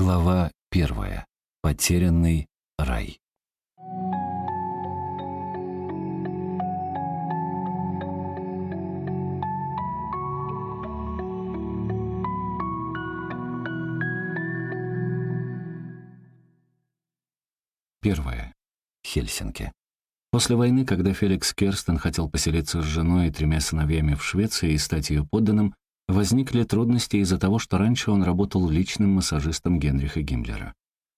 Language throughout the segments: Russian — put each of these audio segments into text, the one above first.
Глава первая. Потерянный рай. Первое. Хельсинки. После войны, когда Феликс Керстен хотел поселиться с женой и тремя сыновьями в Швеции и стать ее подданным, возникли трудности из-за того, что раньше он работал личным массажистом Генриха Гиммлера.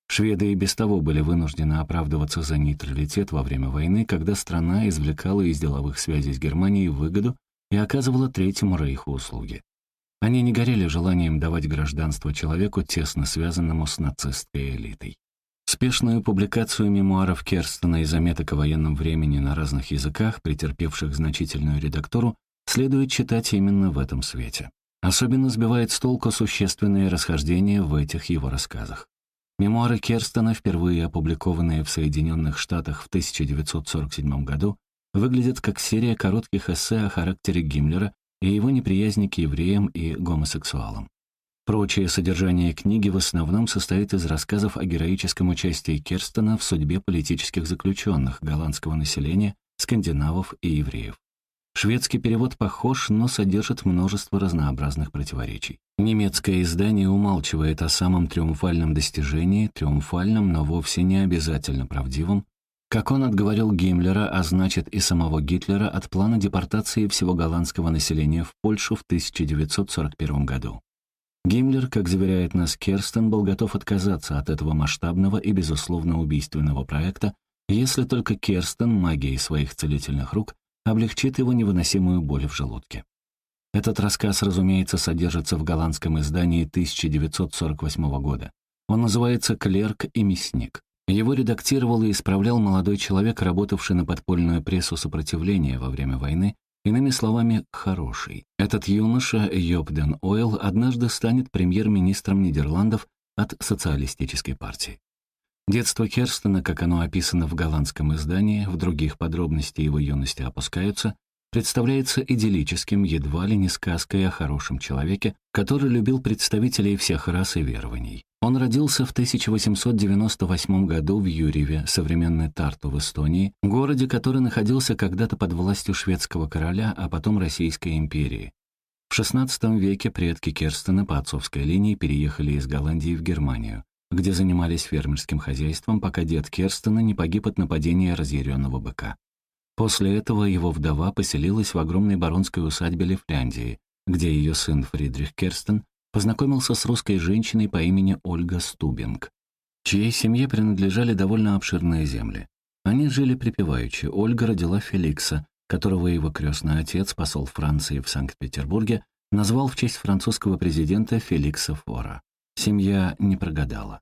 Шведы и без того были вынуждены оправдываться за нейтралитет во время войны, когда страна извлекала из деловых связей с Германией выгоду и оказывала Третьему Рейху услуги. Они не горели желанием давать гражданство человеку, тесно связанному с нацистской элитой. Спешную публикацию мемуаров Керстена и заметок о военном времени на разных языках, претерпевших значительную редактуру, следует читать именно в этом свете. Особенно сбивает с толку существенные расхождения в этих его рассказах. Мемуары Керстена, впервые опубликованные в Соединенных Штатах в 1947 году, выглядят как серия коротких эссе о характере Гиммлера и его неприязни к евреям и гомосексуалам. Прочее содержание книги в основном состоит из рассказов о героическом участии Керстена в судьбе политических заключенных, голландского населения, скандинавов и евреев. Шведский перевод похож, но содержит множество разнообразных противоречий. Немецкое издание умалчивает о самом триумфальном достижении, триумфальном, но вовсе не обязательно правдивом, как он отговорил Гиммлера, а значит и самого Гитлера, от плана депортации всего голландского населения в Польшу в 1941 году. Гиммлер, как заверяет нас Керстен, был готов отказаться от этого масштабного и, безусловно, убийственного проекта, если только Керстен магией своих целительных рук облегчит его невыносимую боль в желудке. Этот рассказ, разумеется, содержится в голландском издании 1948 года. Он называется «Клерк и мясник». Его редактировал и исправлял молодой человек, работавший на подпольную прессу сопротивления во время войны, иными словами, хороший. Этот юноша, Йобден Ойл, однажды станет премьер-министром Нидерландов от социалистической партии. Детство Керстена, как оно описано в голландском издании, в других подробности его юности опускаются, представляется идиллическим, едва ли не сказкой о хорошем человеке, который любил представителей всех рас и верований. Он родился в 1898 году в Юрьеве, современной Тарту в Эстонии, городе, который находился когда-то под властью шведского короля, а потом Российской империи. В XVI веке предки Керстена по отцовской линии переехали из Голландии в Германию где занимались фермерским хозяйством, пока дед Керстена не погиб от нападения разъяренного быка. После этого его вдова поселилась в огромной баронской усадьбе Лифляндии, где ее сын Фридрих Керстен познакомился с русской женщиной по имени Ольга Стубинг, чьей семье принадлежали довольно обширные земли. Они жили припеваючи. Ольга родила Феликса, которого его крестный отец, посол Франции в Санкт-Петербурге, назвал в честь французского президента Феликса Фора. Семья не прогадала.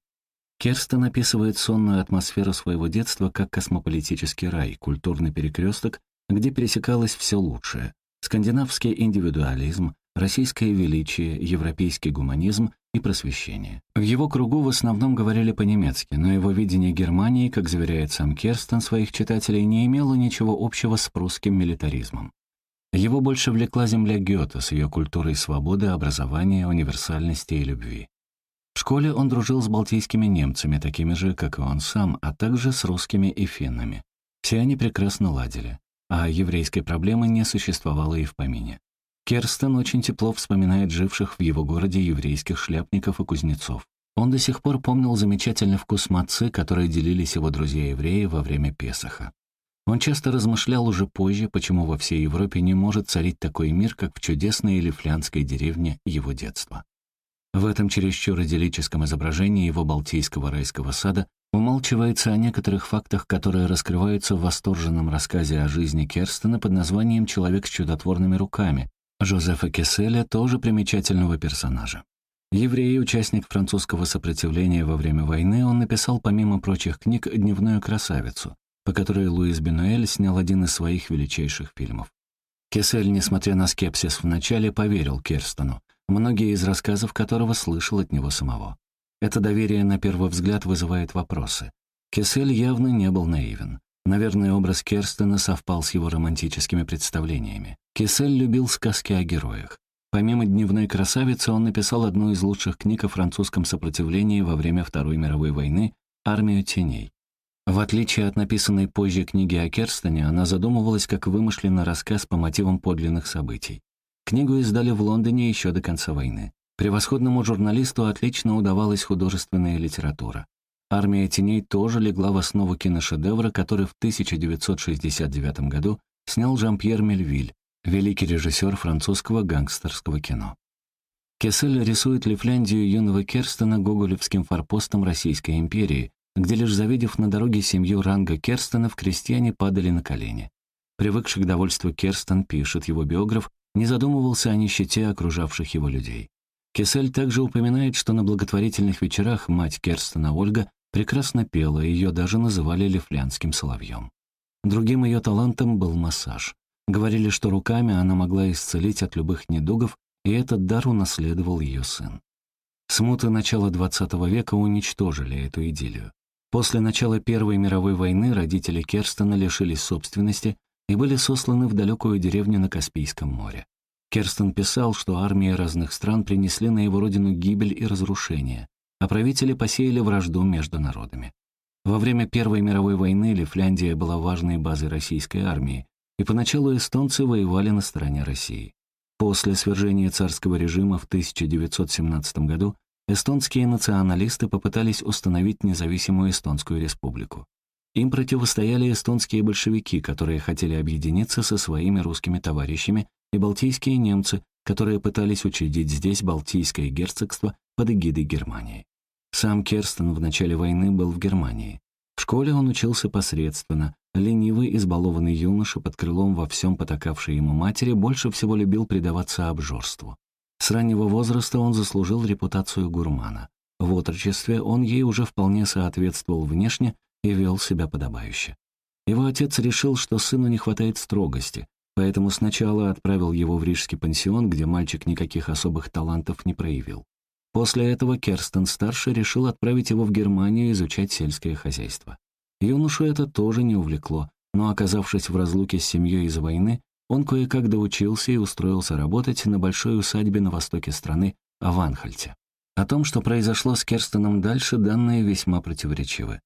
Керстен описывает сонную атмосферу своего детства как космополитический рай, культурный перекресток, где пересекалось все лучшее. Скандинавский индивидуализм, российское величие, европейский гуманизм и просвещение. В его кругу в основном говорили по-немецки, но его видение Германии, как заверяет сам Керстен своих читателей, не имело ничего общего с прусским милитаризмом. Его больше влекла земля Гёте с ее культурой свободы, образования, универсальности и любви. Школе он дружил с балтийскими немцами, такими же, как и он сам, а также с русскими и финнами. Все они прекрасно ладили, а еврейской проблемы не существовало и в помине. Керстен очень тепло вспоминает живших в его городе еврейских шляпников и кузнецов. Он до сих пор помнил замечательный вкус мацы, которые делились его друзья-евреи во время Песаха. Он часто размышлял уже позже, почему во всей Европе не может царить такой мир, как в чудесной лифлянской деревне его детства. В этом чересчур идиллическом изображении его Балтийского райского сада умалчивается о некоторых фактах, которые раскрываются в восторженном рассказе о жизни Керстена под названием «Человек с чудотворными руками» Жозефа Кесселя, тоже примечательного персонажа. Еврей, участник французского сопротивления во время войны, он написал, помимо прочих книг, «Дневную красавицу», по которой Луис Бенуэль снял один из своих величайших фильмов. Кессель, несмотря на скепсис в начале, поверил Керстену, многие из рассказов которого слышал от него самого. Это доверие на первый взгляд вызывает вопросы. Кессель явно не был наивен. Наверное, образ Керстена совпал с его романтическими представлениями. Кессель любил сказки о героях. Помимо «Дневной красавицы» он написал одну из лучших книг о французском сопротивлении во время Второй мировой войны «Армию теней». В отличие от написанной позже книги о Керстоне, она задумывалась как вымышленный рассказ по мотивам подлинных событий. Книгу издали в Лондоне еще до конца войны. Превосходному журналисту отлично удавалась художественная литература. «Армия теней» тоже легла в основу киношедевра, который в 1969 году снял Жан-Пьер Мельвиль, великий режиссер французского гангстерского кино. Кессель рисует Лифляндию юного Керстена гоголевским форпостом Российской империи, где лишь завидев на дороге семью ранга Керстенов, крестьяне падали на колени. Привыкший к довольству Керстен, пишет его биограф, не задумывался о нищете окружавших его людей. Кесель также упоминает, что на благотворительных вечерах мать Керстена Ольга прекрасно пела, ее даже называли лифлянским соловьем. Другим ее талантом был массаж. Говорили, что руками она могла исцелить от любых недугов, и этот дар унаследовал ее сын. Смуты начала XX века уничтожили эту идиллию. После начала Первой мировой войны родители Керстена лишились собственности и были сосланы в далекую деревню на Каспийском море. Керстен писал, что армии разных стран принесли на его родину гибель и разрушение, а правители посеяли вражду между народами. Во время Первой мировой войны Лифляндия была важной базой российской армии, и поначалу эстонцы воевали на стороне России. После свержения царского режима в 1917 году эстонские националисты попытались установить независимую Эстонскую республику. Им противостояли эстонские большевики, которые хотели объединиться со своими русскими товарищами, и балтийские немцы, которые пытались учредить здесь Балтийское герцогство под эгидой Германии. Сам Керстен в начале войны был в Германии. В школе он учился посредственно, ленивый, избалованный юноша, под крылом во всем потакавший ему матери, больше всего любил предаваться обжорству. С раннего возраста он заслужил репутацию гурмана. В отрочестве он ей уже вполне соответствовал внешне и вел себя подобающе. Его отец решил, что сыну не хватает строгости, поэтому сначала отправил его в рижский пансион, где мальчик никаких особых талантов не проявил. После этого Керстен-старший решил отправить его в Германию изучать сельское хозяйство. Юношу это тоже не увлекло, но, оказавшись в разлуке с семьей из-за войны, он кое-как доучился и устроился работать на большой усадьбе на востоке страны, в Анхальте. О том, что произошло с Керстеном дальше, данные весьма противоречивы.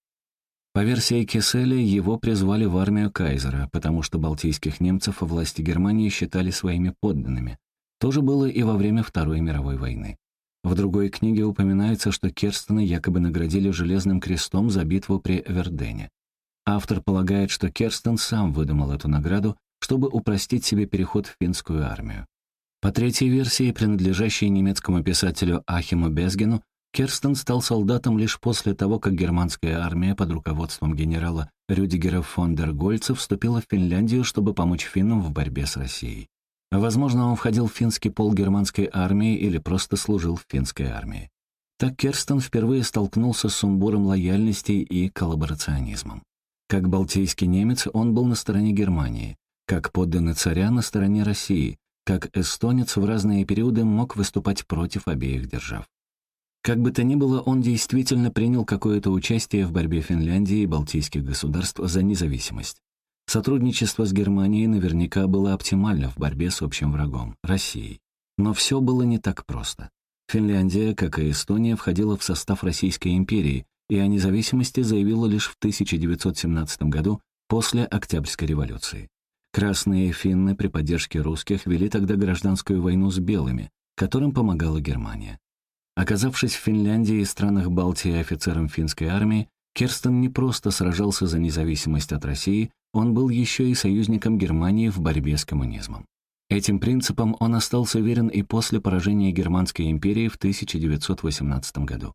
По версии Кесселя, его призвали в армию Кайзера, потому что балтийских немцев власти Германии считали своими подданными. То же было и во время Второй мировой войны. В другой книге упоминается, что Керстена якобы наградили Железным крестом за битву при Вердене. Автор полагает, что Керстен сам выдумал эту награду, чтобы упростить себе переход в финскую армию. По третьей версии, принадлежащей немецкому писателю Ахиму Безгену, Керстен стал солдатом лишь после того, как германская армия под руководством генерала Рюдигера фон дер Гольца вступила в Финляндию, чтобы помочь финнам в борьбе с Россией. Возможно, он входил в финский пол германской армии или просто служил в финской армии. Так Керстен впервые столкнулся с сумбуром лояльности и коллаборационизмом. Как балтийский немец он был на стороне Германии, как подданный царя на стороне России, как эстонец в разные периоды мог выступать против обеих держав. Как бы то ни было, он действительно принял какое-то участие в борьбе Финляндии и балтийских государств за независимость. Сотрудничество с Германией наверняка было оптимально в борьбе с общим врагом – Россией. Но все было не так просто. Финляндия, как и Эстония, входила в состав Российской империи и о независимости заявила лишь в 1917 году после Октябрьской революции. Красные финны при поддержке русских вели тогда гражданскую войну с белыми, которым помогала Германия. Оказавшись в Финляндии и странах Балтии офицером финской армии, Керстен не просто сражался за независимость от России, он был еще и союзником Германии в борьбе с коммунизмом. Этим принципом он остался верен и после поражения Германской империи в 1918 году.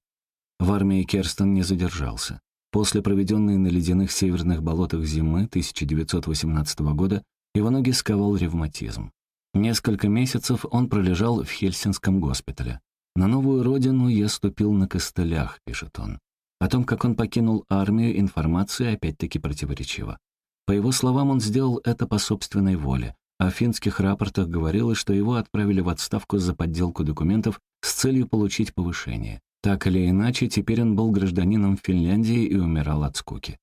В армии Керстен не задержался. После проведенной на ледяных северных болотах зимы 1918 года его ноги сковал ревматизм. Несколько месяцев он пролежал в Хельсинском госпитале. «На новую родину я ступил на костылях», — пишет он. О том, как он покинул армию, информация опять-таки противоречива. По его словам, он сделал это по собственной воле, в финских рапортах говорилось, что его отправили в отставку за подделку документов с целью получить повышение. Так или иначе, теперь он был гражданином Финляндии и умирал от скуки.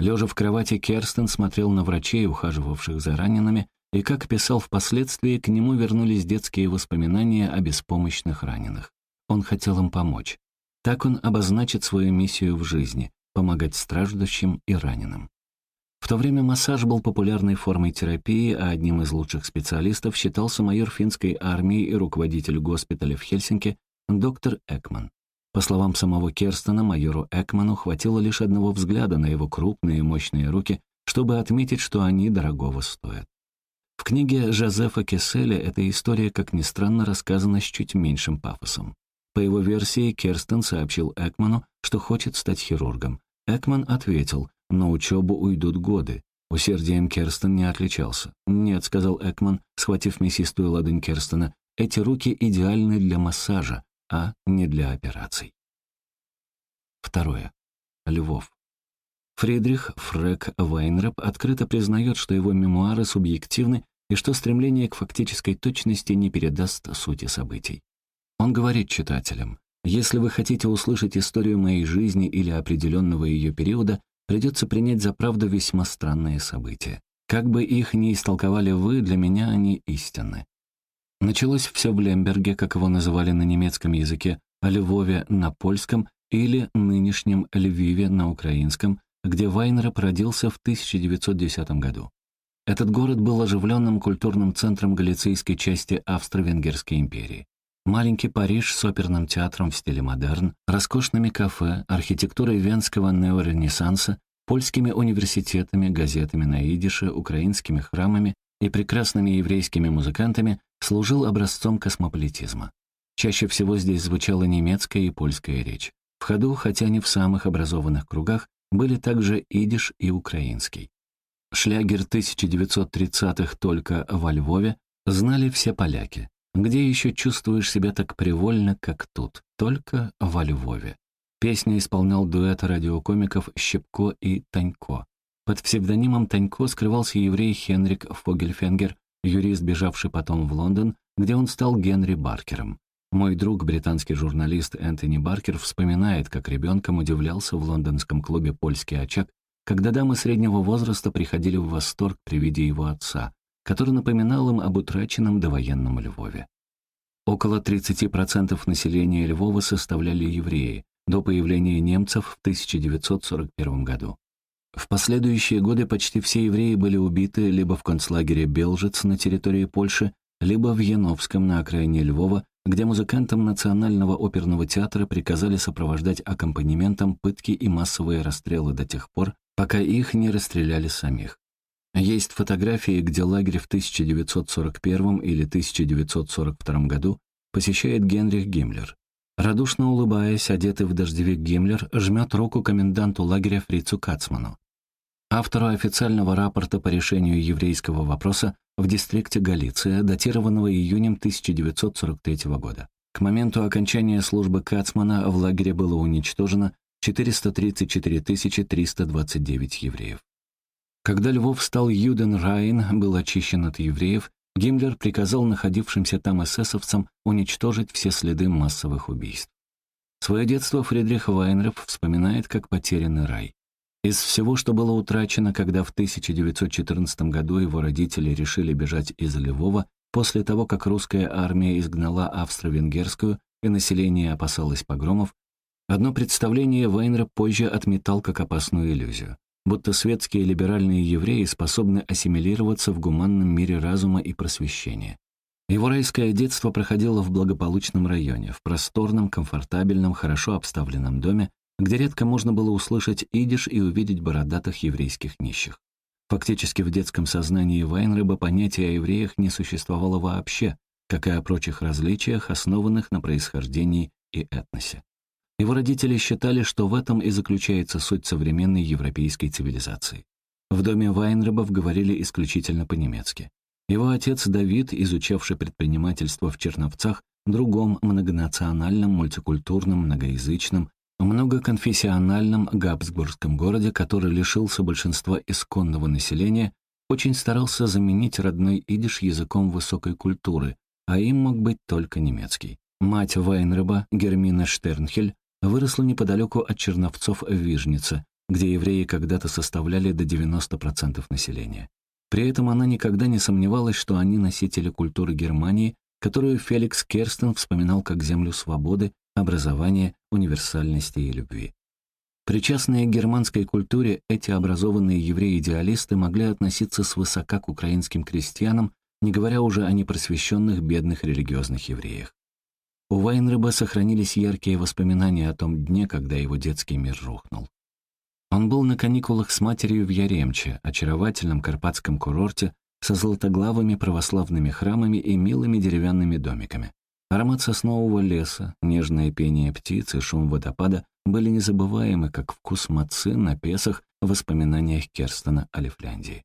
Лежа в кровати, Керстен смотрел на врачей, ухаживавших за ранеными, и, как писал впоследствии, к нему вернулись детские воспоминания о беспомощных раненых. Он хотел им помочь. Так он обозначит свою миссию в жизни — помогать страждущим и раненым. В то время массаж был популярной формой терапии, а одним из лучших специалистов считался майор финской армии и руководитель госпиталя в Хельсинки доктор Экман. По словам самого Керстена, майору Экману хватило лишь одного взгляда на его крупные и мощные руки, чтобы отметить, что они дорогого стоят. В книге Жозефа Кесселя эта история, как ни странно, рассказана с чуть меньшим пафосом. По его версии, Керстен сообщил Экману, что хочет стать хирургом. Экман ответил, на учебу уйдут годы. Усердием Керстен не отличался. «Нет», — сказал Экман, схватив мясистую ладонь Керстена, «эти руки идеальны для массажа, а не для операций». Второе. Львов. Фридрих Фрек Вайнреп открыто признает, что его мемуары субъективны и что стремление к фактической точности не передаст сути событий. Он говорит читателям, «Если вы хотите услышать историю моей жизни или определенного ее периода, придется принять за правду весьма странные события. Как бы их ни истолковали вы, для меня они истинны». Началось все в Лемберге, как его называли на немецком языке, Львове на польском или нынешнем Львиве на украинском, где Вайнер родился в 1910 году. Этот город был оживленным культурным центром галицийской части Австро-Венгерской империи. Маленький Париж с оперным театром в стиле модерн, роскошными кафе, архитектурой венского неоренессанса, польскими университетами, газетами на идише, украинскими храмами и прекрасными еврейскими музыкантами служил образцом космополитизма. Чаще всего здесь звучала немецкая и польская речь. В ходу, хотя не в самых образованных кругах, были также идиш и украинский. Шлягер 1930-х только во Львове знали все поляки. Где еще чувствуешь себя так привольно, как тут? Только во Львове. Песню исполнял дуэт радиокомиков Щепко и Танько. Под псевдонимом Танько скрывался еврей Хенрик Фогельфенгер, юрист, бежавший потом в Лондон, где он стал Генри Баркером. Мой друг, британский журналист Энтони Баркер, вспоминает, как ребенком удивлялся в лондонском клубе «Польский очаг», когда дамы среднего возраста приходили в восторг при виде его отца, который напоминал им об утраченном довоенном Львове. Около 30% населения Львова составляли евреи, до появления немцев в 1941 году. В последующие годы почти все евреи были убиты либо в концлагере Белжец на территории Польши, либо в Яновском на окраине Львова, где музыкантам Национального оперного театра приказали сопровождать аккомпанементом пытки и массовые расстрелы до тех пор, пока их не расстреляли самих. Есть фотографии, где лагерь в 1941 или 1942 году посещает Генрих Гиммлер. Радушно улыбаясь, одетый в дождевик Гиммлер жмет руку коменданту лагеря Фрицу Кацману, автору официального рапорта по решению еврейского вопроса в дистрикте Галиция, датированного июнем 1943 года. К моменту окончания службы Кацмана в лагере было уничтожено 434 329 евреев. Когда Львов стал Юден-Райн, был очищен от евреев, Гиммлер приказал находившимся там эсэсовцам уничтожить все следы массовых убийств. Свое детство Фридрих Вайнреп вспоминает как потерянный рай. Из всего, что было утрачено, когда в 1914 году его родители решили бежать из Львова, после того, как русская армия изгнала австро-венгерскую и население опасалось погромов, одно представление Вайнреп позже отметал как опасную иллюзию, будто светские либеральные евреи способны ассимилироваться в гуманном мире разума и просвещения. Его райское детство проходило в благополучном районе, в просторном, комфортабельном, хорошо обставленном доме, где редко можно было услышать идиш и увидеть бородатых еврейских нищих. Фактически в детском сознании Вайнреба понятия о евреях не существовало вообще, как и о прочих различиях, основанных на происхождении и этносе. Его родители считали, что в этом и заключается суть современной европейской цивилизации. В доме Вайнребов говорили исключительно по-немецки. Его отец Давид, изучавший предпринимательство в Черновцах, другом многонациональном, мультикультурном, многоязычном, многоконфессиональном Габсбургском городе, который лишился большинства исконного населения, очень старался заменить родной идиш языком высокой культуры, а им мог быть только немецкий. Мать Вайнреба, Гермина Штернхель, выросла неподалеку от Черновцов в Вижнице, где евреи когда-то составляли до 90% населения. При этом она никогда не сомневалась, что они носители культуры Германии, которую Феликс Керстен вспоминал как землю свободы, образования, универсальности и любви. Причастные к германской культуре, эти образованные евреи-идеалисты могли относиться свысока к украинским крестьянам, не говоря уже о непросвещенных бедных религиозных евреях. У Вайнреба сохранились яркие воспоминания о том дне, когда его детский мир рухнул. Он был на каникулах с матерью в Яремче, очаровательном карпатском курорте со золотоглавыми православными храмами и милыми деревянными домиками. Аромат соснового леса, нежное пение птиц и шум водопада были незабываемы, как вкус мацы на песах в воспоминаниях Керстена о Лифляндии.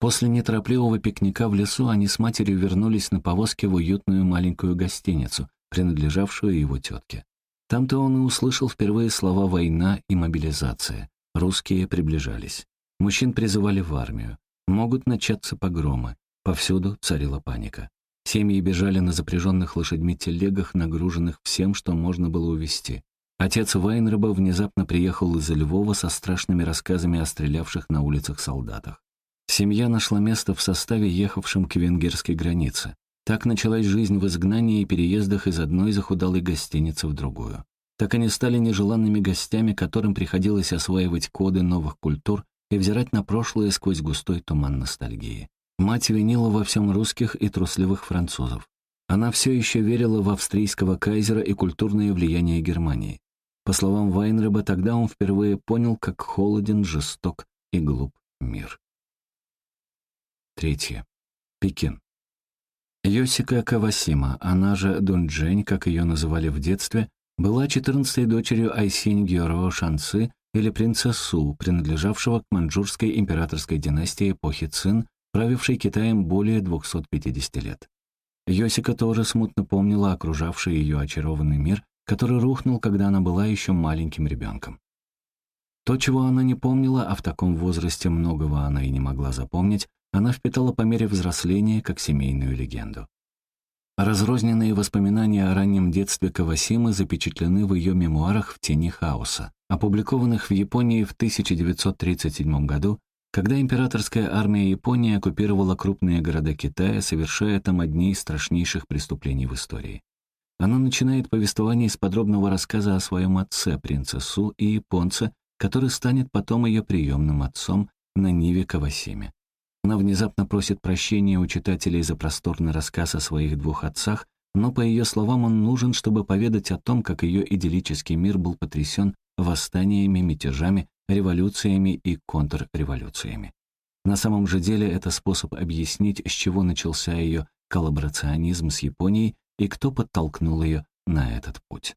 После неторопливого пикника в лесу они с матерью вернулись на повозке в уютную маленькую гостиницу, принадлежавшую его тетке. Там-то он и услышал впервые слова «война» и «мобилизация». Русские приближались. Мужчин призывали в армию. Могут начаться погромы. Повсюду царила паника. Семьи бежали на запряженных лошадьми телегах, нагруженных всем, что можно было увезти. Отец Вайнреба внезапно приехал из Львова со страшными рассказами о стрелявших на улицах солдатах. Семья нашла место в составе, ехавшем к венгерской границе. Так началась жизнь в изгнании и переездах из одной захудалой гостиницы в другую. Так они стали нежеланными гостями, которым приходилось осваивать коды новых культур и взирать на прошлое сквозь густой туман ностальгии. Мать винила во всем русских и трусливых французов. Она все еще верила в австрийского кайзера и культурное влияние Германии. По словам Вайнреба, тогда он впервые понял, как холоден, жесток и глуп мир. Третье. Пекин. Йосика Кавасима, она же Дунджень, как ее называли в детстве, была четырнадцатой дочерью Айсинь Геро Шанцы или принцессу, принадлежавшего к маньчжурской императорской династии эпохи Цин, правившей Китаем более 250 лет. Йосика тоже смутно помнила окружавший ее очарованный мир, который рухнул, когда она была еще маленьким ребенком. То, чего она не помнила, а в таком возрасте многого она и не могла запомнить, она впитала по мере взросления как семейную легенду. Разрозненные воспоминания о раннем детстве Кавасимы запечатлены в ее мемуарах «В тени хаоса», опубликованных в Японии в 1937 году, когда императорская армия Японии оккупировала крупные города Китая, совершая там одни из страшнейших преступлений в истории. Она начинает повествование с подробного рассказа о своем отце, принце Су и японце, который станет потом ее приемным отцом на Ниве Кавасиме. Она внезапно просит прощения у читателей за просторный рассказ о своих двух отцах, но, по ее словам, он нужен, чтобы поведать о том, как ее идиллический мир был потрясен восстаниями, мятежами, революциями и контрреволюциями. На самом же деле это способ объяснить, с чего начался ее коллаборационизм с Японией и кто подтолкнул ее на этот путь.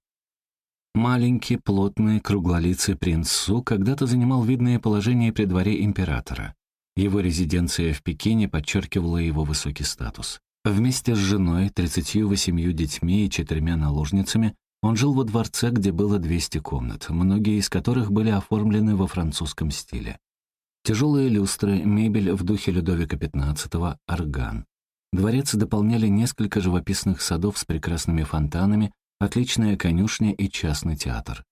Маленький, плотный, круглолицый принц Су когда-то занимал видное положение при дворе императора. Его резиденция в Пекине подчеркивала его высокий статус. Вместе с женой, 38 детьми и четырьмя наложницами он жил во дворце, где было 200 комнат, многие из которых были оформлены во французском стиле. Тяжелые люстры, мебель в духе Людовика XV, орган. Дворец дополняли несколько живописных садов с прекрасными фонтанами, отличная конюшня и частный театр.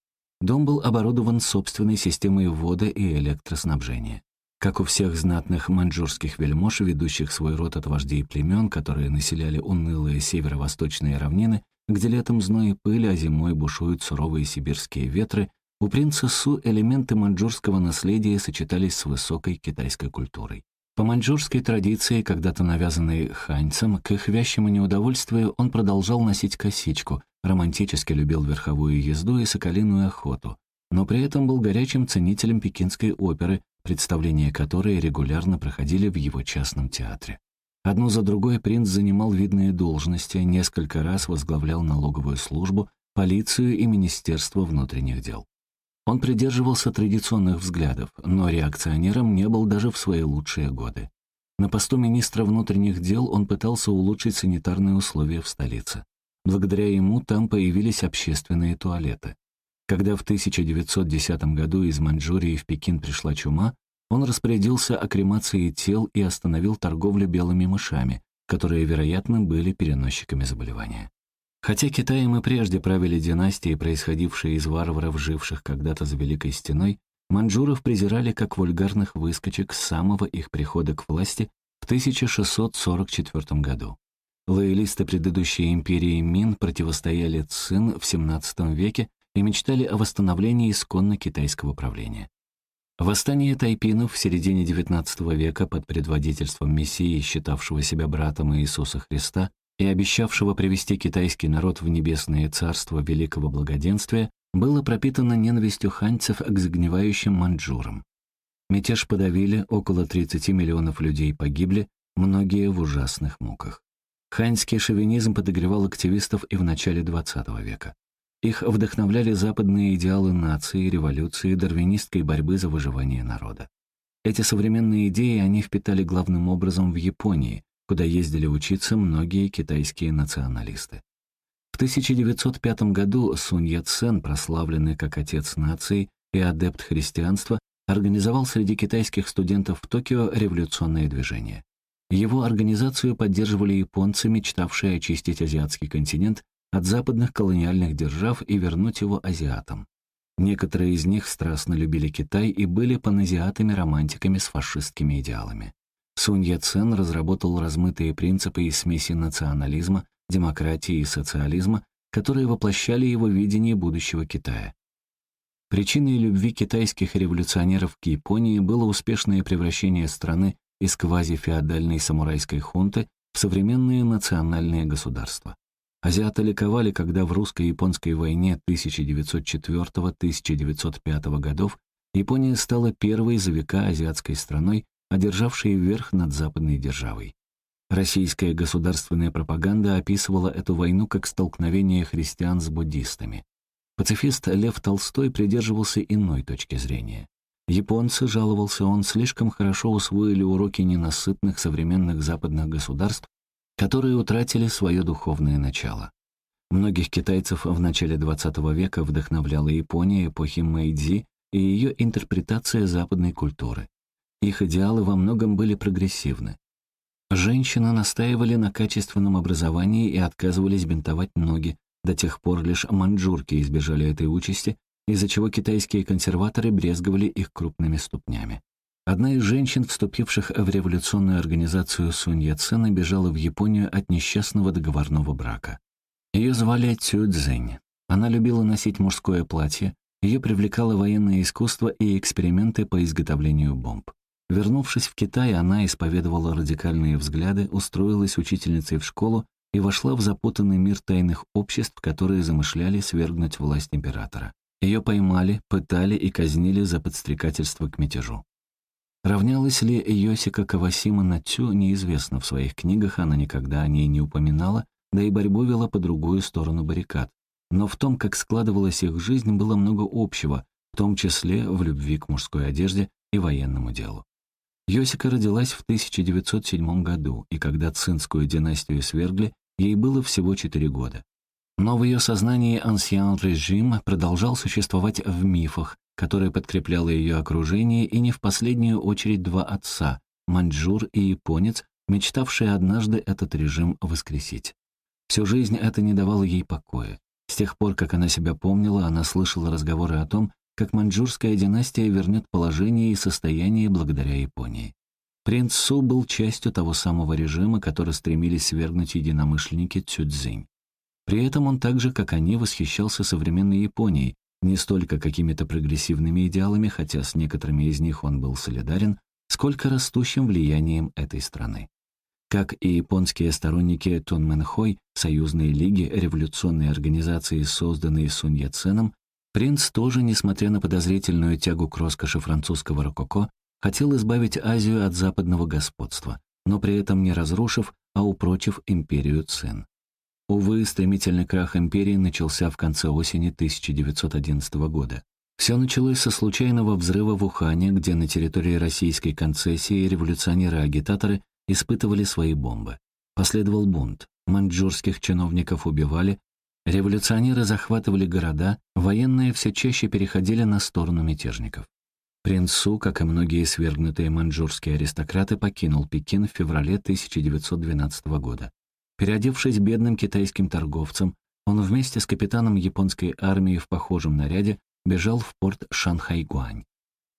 Дом был оборудован собственной системой воды и электроснабжения. Как у всех знатных маньчжурских вельмож, ведущих свой род от вождей племен, которые населяли унылые северо-восточные равнины, где летом зной и пыль, а зимой бушуют суровые сибирские ветры, у принца Су элементы маньчжурского наследия сочетались с высокой китайской культурой. По маньчжурской традиции, когда-то навязанной ханьцам, к их вящему неудовольствию он продолжал носить косичку, романтически любил верховую езду и соколиную охоту, но при этом был горячим ценителем пекинской оперы, представления которой регулярно проходили в его частном театре. Одну за другой принц занимал видные должности, несколько раз возглавлял налоговую службу, полицию и Министерство внутренних дел. Он придерживался традиционных взглядов, но реакционером не был даже в свои лучшие годы. На посту министра внутренних дел он пытался улучшить санитарные условия в столице. Благодаря ему там появились общественные туалеты. Когда в 1910 году из Маньчжурии в Пекин пришла чума, он распорядился о кремации тел и остановил торговлю белыми мышами, которые, вероятно, были переносчиками заболевания. Хотя Китаем и прежде правили династии, происходившие из варваров, живших когда-то за Великой Стеной, маньчжуров презирали как вульгарных выскочек с самого их прихода к власти в 1644 году. Лоялисты предыдущей империи Мин противостояли Цин в XVII веке и мечтали о восстановлении исконно китайского правления. Восстание тайпинов в середине XIX века под предводительством Мессии, считавшего себя братом Иисуса Христа и обещавшего привести китайский народ в небесное царство великого благоденствия, было пропитано ненавистью ханьцев к загнивающим маньчжурам. Мятеж подавили, около 30 миллионов людей погибли, многие в ужасных муках. Ханьский шовинизм подогревал активистов и в начале XX века. Их вдохновляли западные идеалы нации, революции, дарвинистской борьбы за выживание народа. Эти современные идеи они впитали главным образом в Японии, куда ездили учиться многие китайские националисты. В 1905 году Сунь Яцен, прославленный как отец нации и адепт христианства, организовал среди китайских студентов в Токио революционное движение. Его организацию поддерживали японцы, мечтавшие очистить азиатский континент от западных колониальных держав и вернуть его азиатам. Некоторые из них страстно любили Китай и были паназиатами-романтиками с фашистскими идеалами. Сунь Яцен разработал размытые принципы и смеси национализма, демократии и социализма, которые воплощали его видение будущего Китая. Причиной любви китайских революционеров к Японии было успешное превращение страны из квазифеодальной самурайской хунты в современное национальное государство. Азиаты ликовали, когда в русско-японской войне 1904-1905 годов Япония стала первой за века азиатской страной, одержавшей верх над западной державой. Российская государственная пропаганда описывала эту войну как столкновение христиан с буддистами. Пацифист Лев Толстой придерживался иной точки зрения. Японцы, жаловался он, слишком хорошо усвоили уроки ненасытных современных западных государств которые утратили свое духовное начало. Многих китайцев в начале XX века вдохновляла Япония эпохи Мэйдзи и ее интерпретация западной культуры. Их идеалы во многом были прогрессивны. Женщины настаивали на качественном образовании и отказывались бинтовать ноги, до тех пор лишь маньчжурки избежали этой участи, из-за чего китайские консерваторы брезговали их крупными ступнями. Одна из женщин, вступивших в революционную организацию Сунь Яцена, бежала в Японию от несчастного договорного брака. Ее звали Цю. Она любила носить мужское платье, ее привлекало военное искусство и эксперименты по изготовлению бомб. Вернувшись в Китай, она исповедовала радикальные взгляды, устроилась учительницей в школу и вошла в запутанный мир тайных обществ, которые замышляли свергнуть власть императора. Ее поймали, пытали и казнили за подстрекательство к мятежу. Равнялась ли Йосика Кавасима на Цю, неизвестно. В своих книгах она никогда о ней не упоминала, да и борьбу вела по другую сторону баррикад. Но в том, как складывалась их жизнь, было много общего, в том числе в любви к мужской одежде и военному делу. Йосика родилась в 1907 году, и когда цинскую династию свергли, ей было всего 4 года. Но в ее сознании ансьян режим продолжал существовать в мифах, которое подкрепляло ее окружение и не в последнюю очередь два отца, маньчжур и японец, мечтавшие однажды этот режим воскресить. Всю жизнь это не давало ей покоя. С тех пор, как она себя помнила, она слышала разговоры о том, как маньчжурская династия вернет положение и состояние благодаря Японии. Принц Су был частью того самого режима, который стремились свергнуть единомышленники Цюцзинь. При этом он так же, как они, восхищался современной Японией, не столько какими-то прогрессивными идеалами, хотя с некоторыми из них он был солидарен, сколько растущим влиянием этой страны. Как и японские сторонники Тунмэнхой, союзные лиги, революционные организации, созданные Сунь Яценом, принц тоже, несмотря на подозрительную тягу к роскоши французского рококо, хотел избавить Азию от западного господства, но при этом не разрушив, а упрочив империю Цин. Увы, стремительный крах империи начался в конце осени 1911 года. Все началось со случайного взрыва в Ухане, где на территории российской концессии революционеры-агитаторы испытывали свои бомбы. Последовал бунт. Маньчжурских чиновников убивали, революционеры захватывали города, военные все чаще переходили на сторону мятежников. Принц Су, как и многие свергнутые маньчжурские аристократы, покинул Пекин в феврале 1912 года. Переодевшись бедным китайским торговцем, он вместе с капитаном японской армии в похожем наряде бежал в порт Шанхайгуань.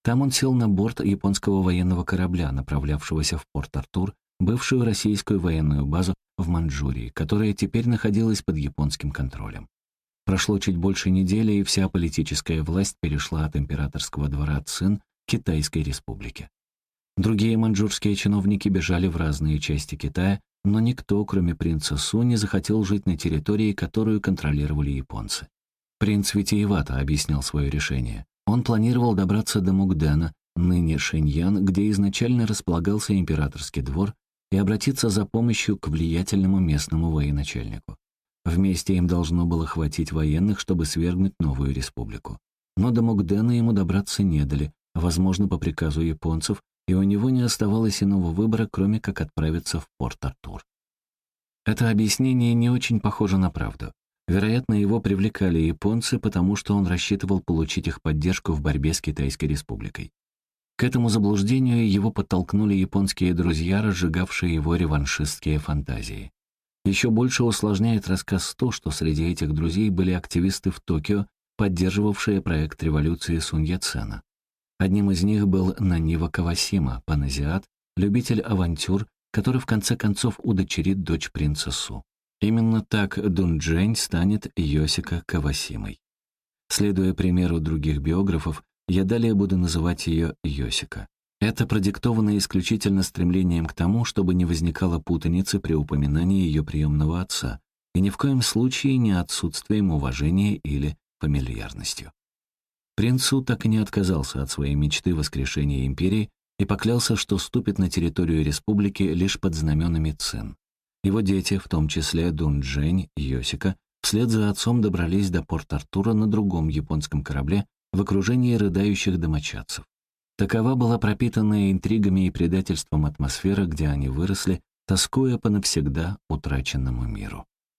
Там он сел на борт японского военного корабля, направлявшегося в Порт-Артур, бывшую российскую военную базу в Манчжурии, которая теперь находилась под японским контролем. Прошло чуть больше недели, и вся политическая власть перешла от императорского двора Цин к Китайской республике. Другие маньчжурские чиновники бежали в разные части Китая, но никто, кроме принца Су, не захотел жить на территории, которую контролировали японцы. Принц витиевато объяснял свое решение. Он планировал добраться до Мугдена, ныне Шэньян, где изначально располагался императорский двор, и обратиться за помощью к влиятельному местному военачальнику. Вместе им должно было хватить военных, чтобы свергнуть новую республику. Но до Мугдена ему добраться не дали, возможно, по приказу японцев, и у него не оставалось иного выбора, кроме как отправиться в Порт-Артур. Это объяснение не очень похоже на правду. Вероятно, его привлекали японцы, потому что он рассчитывал получить их поддержку в борьбе с Китайской республикой. К этому заблуждению его подтолкнули японские друзья, разжигавшие его реваншистские фантазии. Еще больше усложняет рассказ то, что среди этих друзей были активисты в Токио, поддерживавшие проект революции Сунь Яцена. Одним из них был Нанива Кавасима, паназиат, любитель авантюр, который в конце концов удочерит дочь принцессу. Именно так Дунджэнь станет Йосика Кавасимой. Следуя примеру других биографов, я далее буду называть ее Йосика. Это продиктовано исключительно стремлением к тому, чтобы не возникало путаницы при упоминании ее приемного отца, и ни в коем случае не отсутствием уважения или фамильярностью. Принцу так и не отказался от своей мечты воскрешения империи и поклялся, что ступит на территорию республики лишь под знаменами Цин. Его дети, в том числе Дун Джень и Йосика, вслед за отцом добрались до Порт-Артура на другом японском корабле в окружении рыдающих домочадцев. Такова была пропитанная интригами и предательством атмосфера, где они выросли, тоскуя по навсегда утраченному миру.